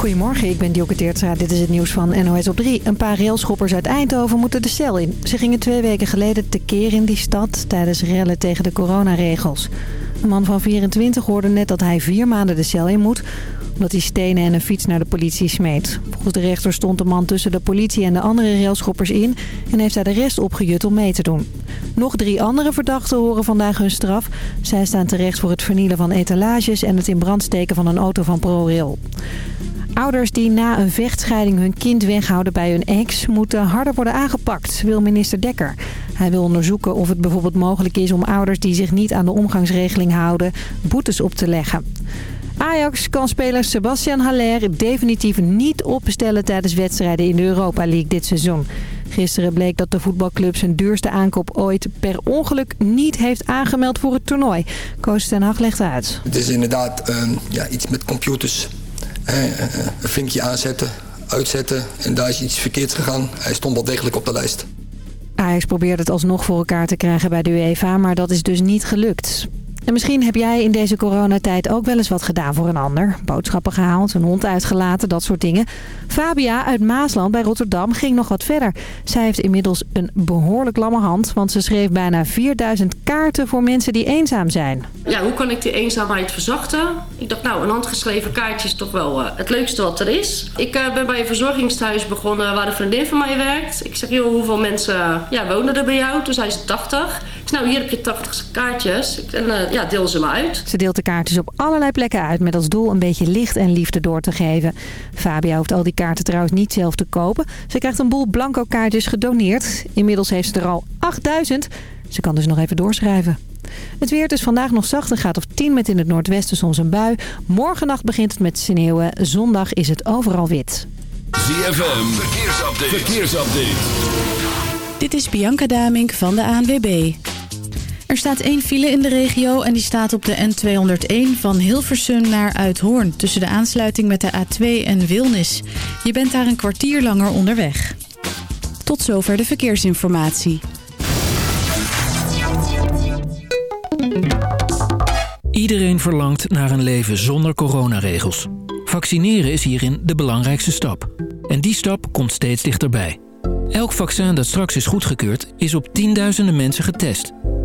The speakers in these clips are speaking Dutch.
Goedemorgen, ik ben Dioke Teertstra. Dit is het nieuws van NOS op 3. Een paar railschoppers uit Eindhoven moeten de cel in. Ze gingen twee weken geleden tekeer in die stad tijdens rellen tegen de coronaregels. Een man van 24 hoorde net dat hij vier maanden de cel in moet omdat hij stenen en een fiets naar de politie smeet. Volgens de rechter stond de man tussen de politie en de andere railschoppers in... en heeft hij de rest opgejut om mee te doen. Nog drie andere verdachten horen vandaag hun straf. Zij staan terecht voor het vernielen van etalages... en het in brand steken van een auto van ProRail. Ouders die na een vechtscheiding hun kind weghouden bij hun ex... moeten harder worden aangepakt, wil minister Dekker. Hij wil onderzoeken of het bijvoorbeeld mogelijk is om ouders die zich niet aan de omgangsregeling houden... boetes op te leggen. Ajax kan speler Sebastian Haller definitief niet opstellen tijdens wedstrijden in de Europa League dit seizoen. Gisteren bleek dat de voetbalclub zijn duurste aankoop ooit per ongeluk niet heeft aangemeld voor het toernooi. Koos ten Hag legt uit. Het is inderdaad uh, ja, iets met computers. Uh, een vinkje aanzetten, uitzetten en daar is iets verkeerd gegaan. Hij stond wel degelijk op de lijst. Ajax probeerde het alsnog voor elkaar te krijgen bij de UEFA, maar dat is dus niet gelukt. En misschien heb jij in deze coronatijd ook wel eens wat gedaan voor een ander. Boodschappen gehaald, een hond uitgelaten, dat soort dingen. Fabia uit Maasland bij Rotterdam ging nog wat verder. Zij heeft inmiddels een behoorlijk lamme hand, want ze schreef bijna 4000 kaarten voor mensen die eenzaam zijn. Ja, hoe kan ik die eenzaamheid verzachten? Ik dacht, nou, een handgeschreven kaartje is toch wel uh, het leukste wat er is. Ik uh, ben bij een verzorgingstehuis begonnen waar de vriendin van mij werkt. Ik zeg, joh, hoeveel mensen uh, ja, wonen er bij jou? Toen zei ze 80. Ik zei, nou, hier heb je 80 kaartjes. En ja, deel ze maar uit. Ze deelt de kaartjes op allerlei plekken uit met als doel een beetje licht en liefde door te geven. Fabia hoeft al die kaarten trouwens niet zelf te kopen. Ze krijgt een boel blanco kaartjes gedoneerd. Inmiddels heeft ze er al 8000. Ze kan dus nog even doorschrijven. Het weer is vandaag nog zacht en gaat of 10 met in het noordwesten soms een bui. Morgennacht begint het met sneeuwen. Zondag is het overal wit. ZFM, verkeersupdate. verkeersupdate. Dit is Bianca Damink van de ANWB. Er staat één file in de regio en die staat op de N201 van Hilversum naar Uithoorn... tussen de aansluiting met de A2 en Wilnis. Je bent daar een kwartier langer onderweg. Tot zover de verkeersinformatie. Iedereen verlangt naar een leven zonder coronaregels. Vaccineren is hierin de belangrijkste stap. En die stap komt steeds dichterbij. Elk vaccin dat straks is goedgekeurd is op tienduizenden mensen getest...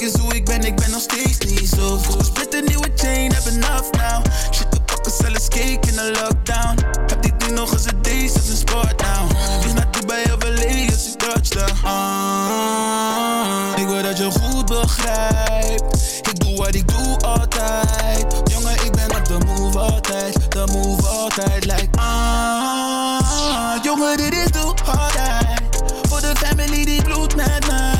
Kijk eens hoe ik ben, ik ben nog steeds niet zo goed. Split een nieuwe chain, heb enough now. Shit, we pakken zelfs cake in de lockdown. Heb die ding nog eens een deze, is een sport now. Dus naar Dubai of LA als ik touchdown. Ah, ik wil dat je goed begrijpt. Ik doe wat ik doe altijd. Jongen, ik ben op de move altijd. De move altijd, like ah. Jongen, dit is doe altijd. Voor de family die bloedt met mij.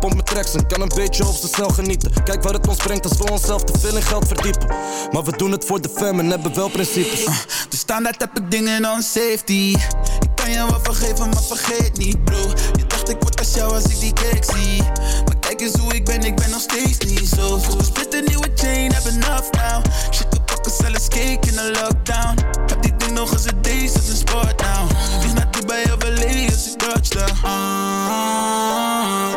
Pompt met tracks en kan een beetje op ze snel genieten. Kijk waar het ons brengt als we onszelf te veel in geld verdiepen. Maar we doen het voor de fam en hebben wel principes. De standaard heb ik dingen on safety. Ik kan je wel vergeven, maar vergeet niet, bro. Je dacht ik word als jou als ik die cake zie. Maar kijk eens hoe ik ben, ik ben nog steeds niet zo goed. Split een nieuwe chain, heb enough now. Shit, we pakken zelfs cake in de lockdown. Heb die ding nog eens een deze, is een sport now. Dus naar Dubai LA als ik touchdown. Ah,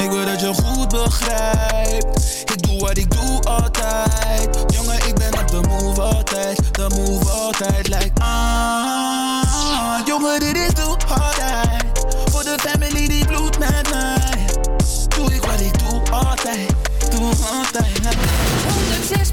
begrijpt Ik doe wat ik doe altijd. Jongen, ik ben op de move altijd. De move altijd Like ah Jongen, dit is doe altijd. Voor de family die bloedt met mij. Doe ik wat ik doe altijd. Doe altijd. 106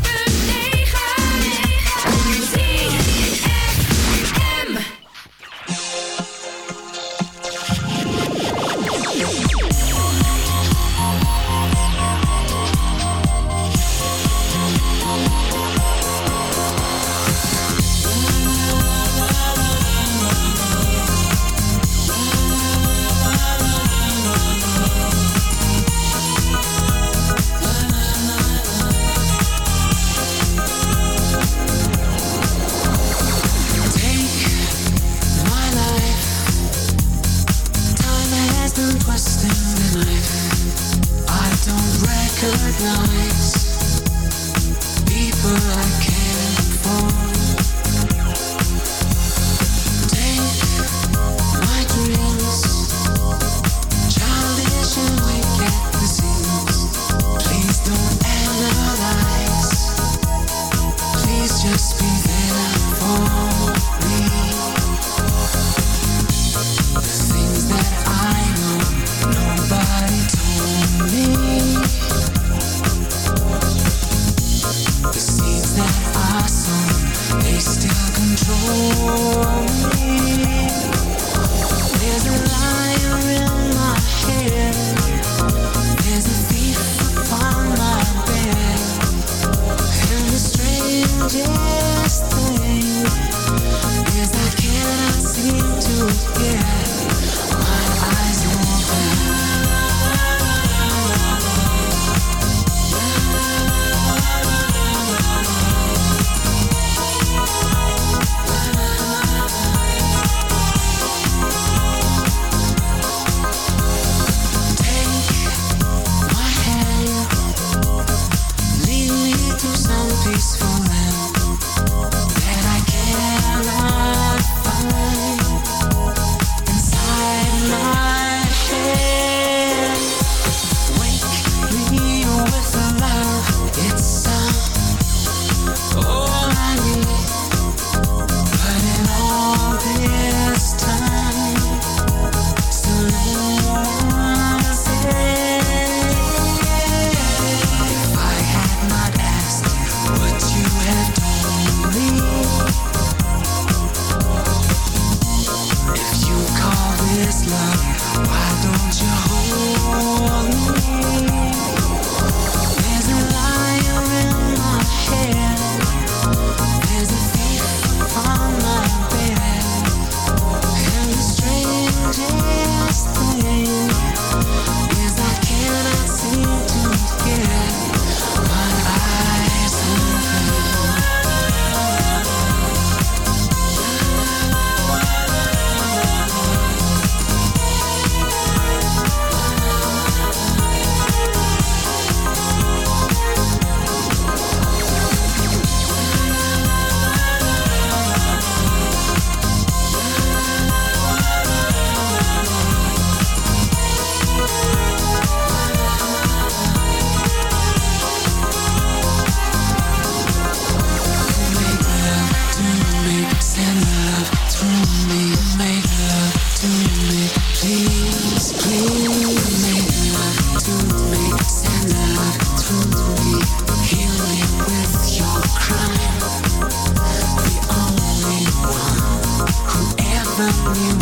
found you.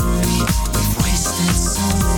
We've wasted so long.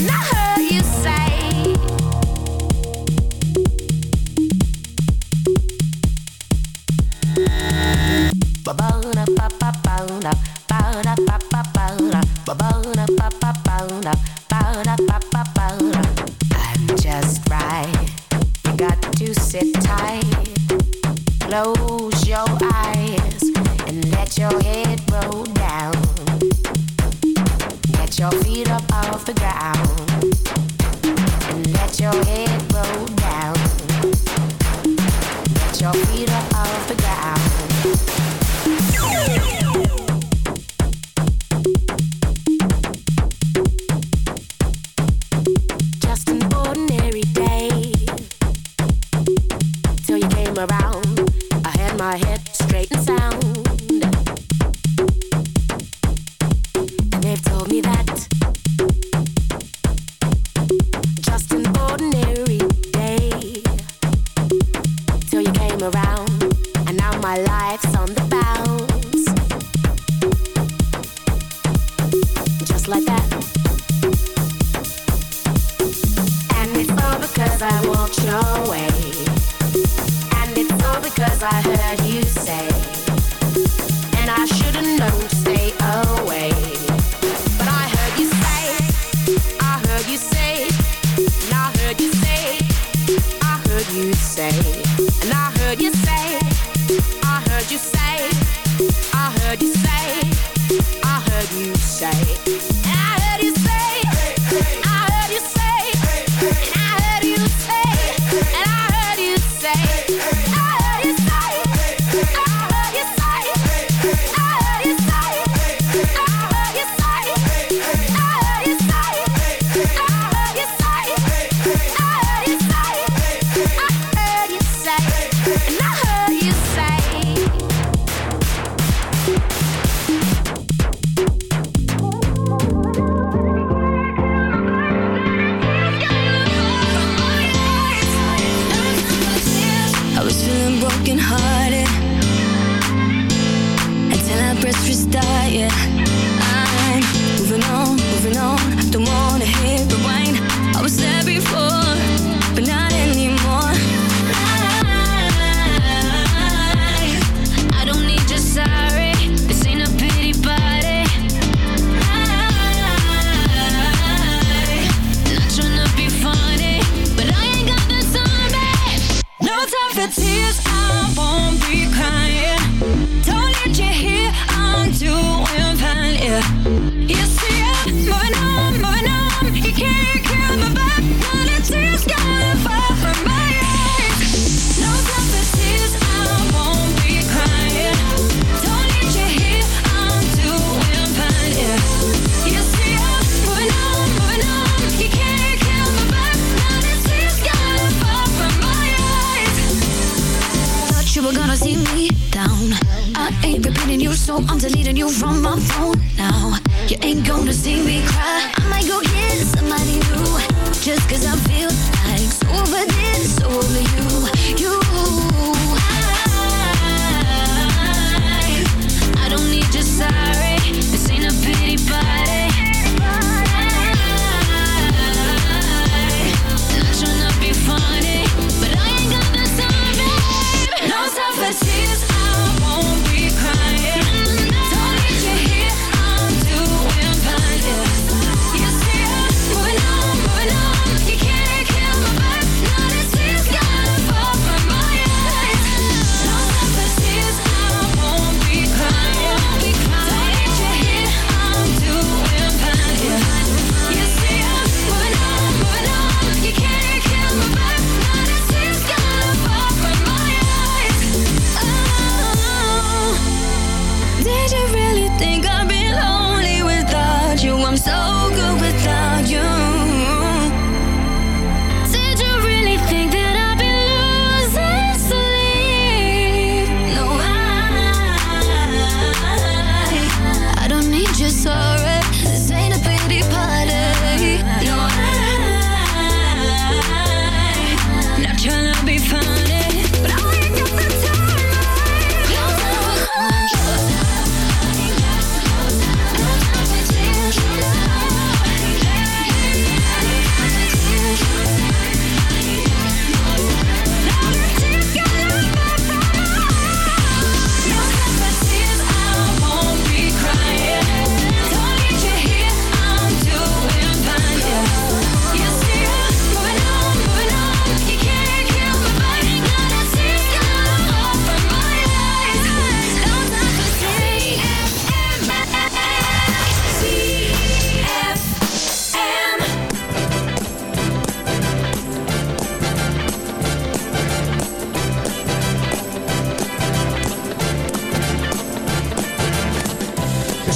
And I heard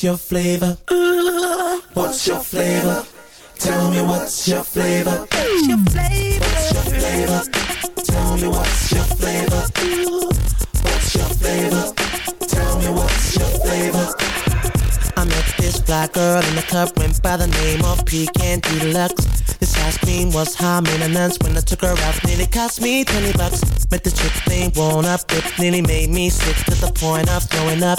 what's your flavor? What's your flavor? Tell me what's your flavor? What's your flavor? What's your flavor? Tell me what's your flavor? What's your flavor? Tell me what's your flavor? I met this black girl in the club, went by the name of Pecan Deluxe. This ice cream was high maintenance when I took her out, nearly cost me 20 bucks. Met the chick thing, blown up, it nearly made me sick to the point of throwing up.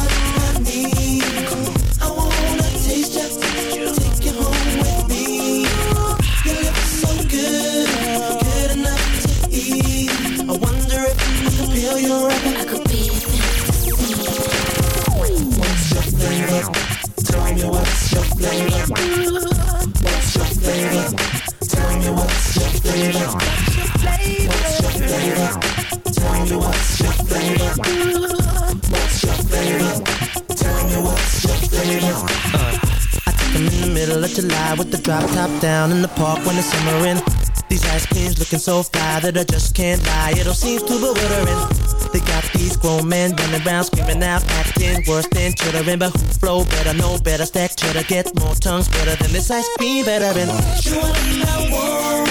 down in the park when it's summerin'. These ice creams looking so fly that I just can't lie. It all seems too bewildering. They got these grown men running around screaming out, acting worse than chittering. But who flow better, know better, stack cheddar, get more tongues better than this ice cream veteran. You are the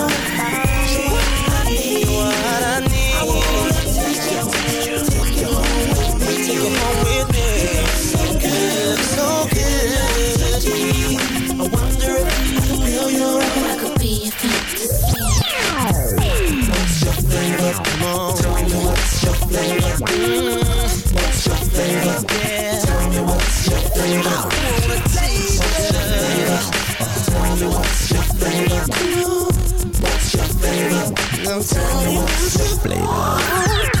What's flavor? Mm, what's your flavor? Yeah, tell me what's your flavor? I wanna taste it. Tell me what's your flavor? What's your flavor? Now tell me what's your flavor?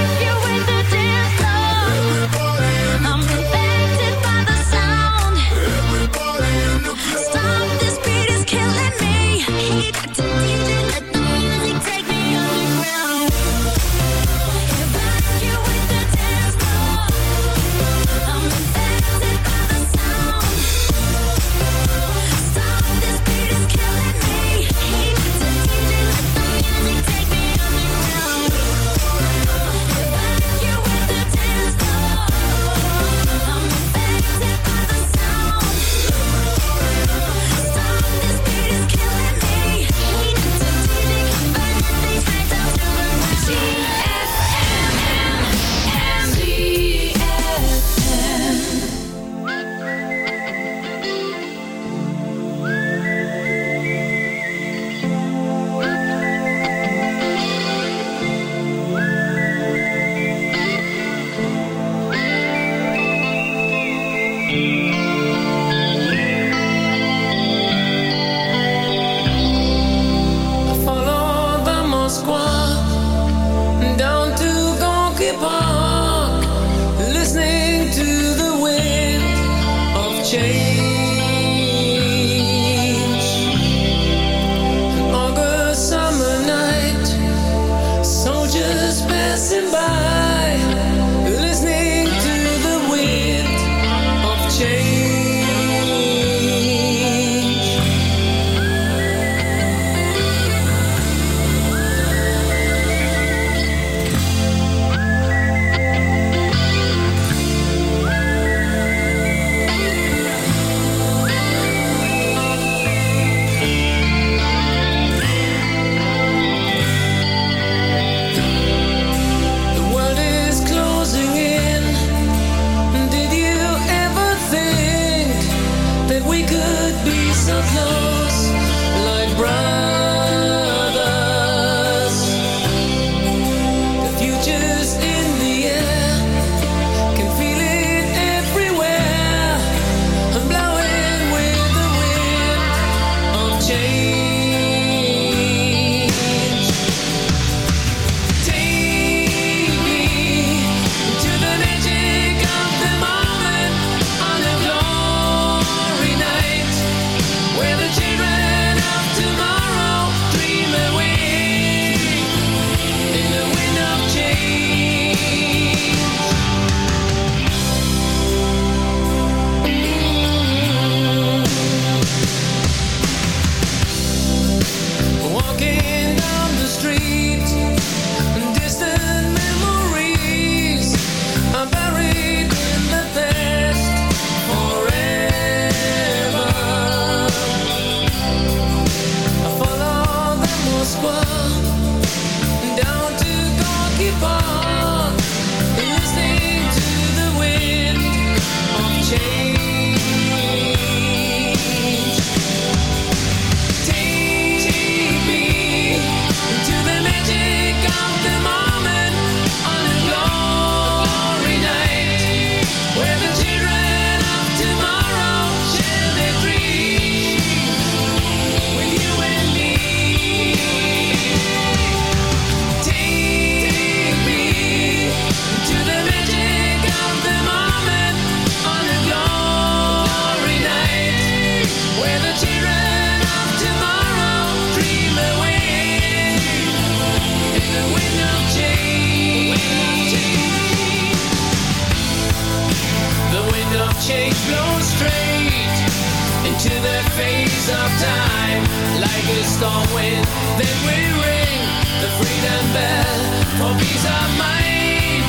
biggest storm wind. Then we ring the freedom bell for peace of mind.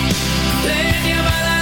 Playing your ballad.